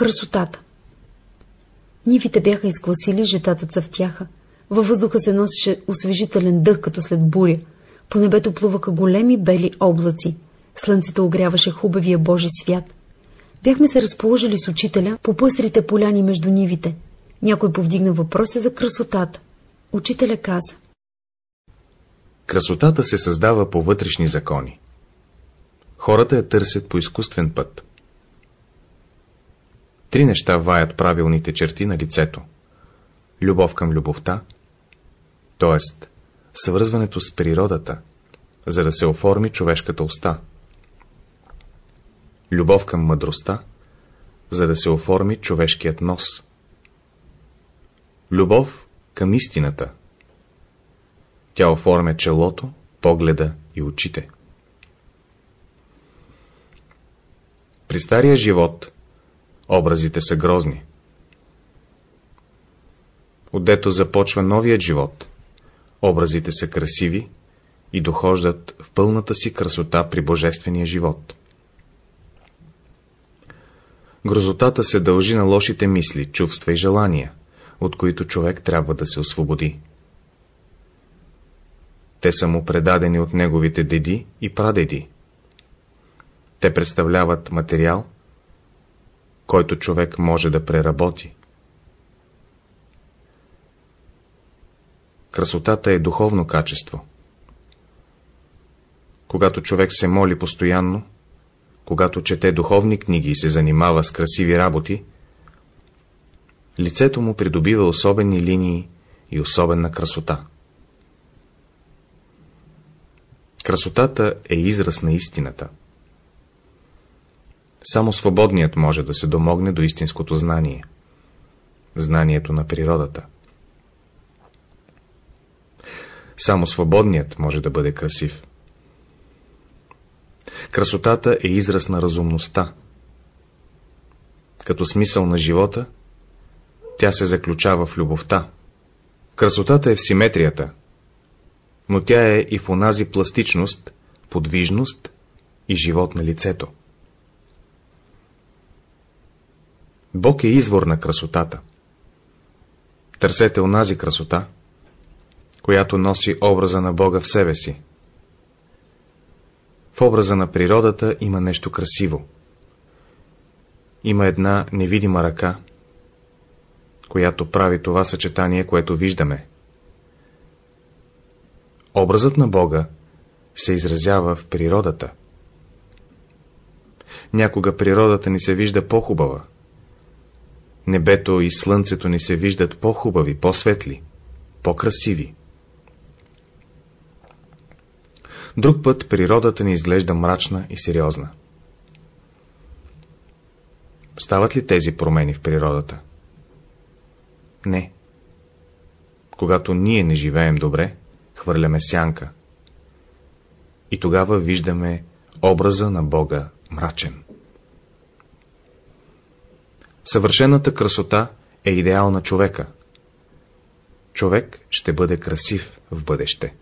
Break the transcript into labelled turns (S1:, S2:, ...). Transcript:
S1: Красотата Нивите бяха изгласили, жетата цъфтяха. Във въздуха се носеше освежителен дъх, като след буря. По небето плуваха големи бели облаци. Слънцето огряваше хубавия Божи свят. Бяхме се разположили с учителя по пъстрите поляни между нивите. Някой повдигна въпроса за красотата. Учителя каза.
S2: Красотата се създава по вътрешни закони. Хората я търсят по изкуствен път. Три неща ваят правилните черти на лицето. Любов към любовта, т.е. съвързването с природата, за да се оформи човешката уста. Любов към мъдростта, за да се оформи човешкият нос. Любов към истината. Тя оформя челото, погледа и очите. При стария живот образите са грозни. Отдето започва новият живот, образите са красиви и дохождат в пълната си красота при божествения живот. Грозотата се дължи на лошите мисли, чувства и желания, от които човек трябва да се освободи. Те са му предадени от неговите деди и прадеди. Те представляват материал, който човек може да преработи. Красотата е духовно качество. Когато човек се моли постоянно, когато чете духовни книги и се занимава с красиви работи, лицето му придобива особени линии и особена красота. Красотата е израз на истината. Само свободният може да се домогне до истинското знание. Знанието на природата. Само свободният може да бъде красив. Красотата е израз на разумността. Като смисъл на живота, тя се заключава в любовта. Красотата е в симетрията, но тя е и в онази пластичност, подвижност и живот на лицето. Бог е извор на красотата. Търсете онази красота, която носи образа на Бога в себе си. В образа на природата има нещо красиво. Има една невидима ръка, която прави това съчетание, което виждаме. Образът на Бога се изразява в природата. Някога природата ни се вижда по-хубава, Небето и слънцето ни се виждат по-хубави, по-светли, по-красиви. Друг път природата ни изглежда мрачна и сериозна. Стават ли тези промени в природата? Не. Когато ние не живеем добре, хвърляме сянка. И тогава виждаме образа на Бога мрачен. Съвършената красота е идеал на човека. Човек ще бъде красив в бъдеще.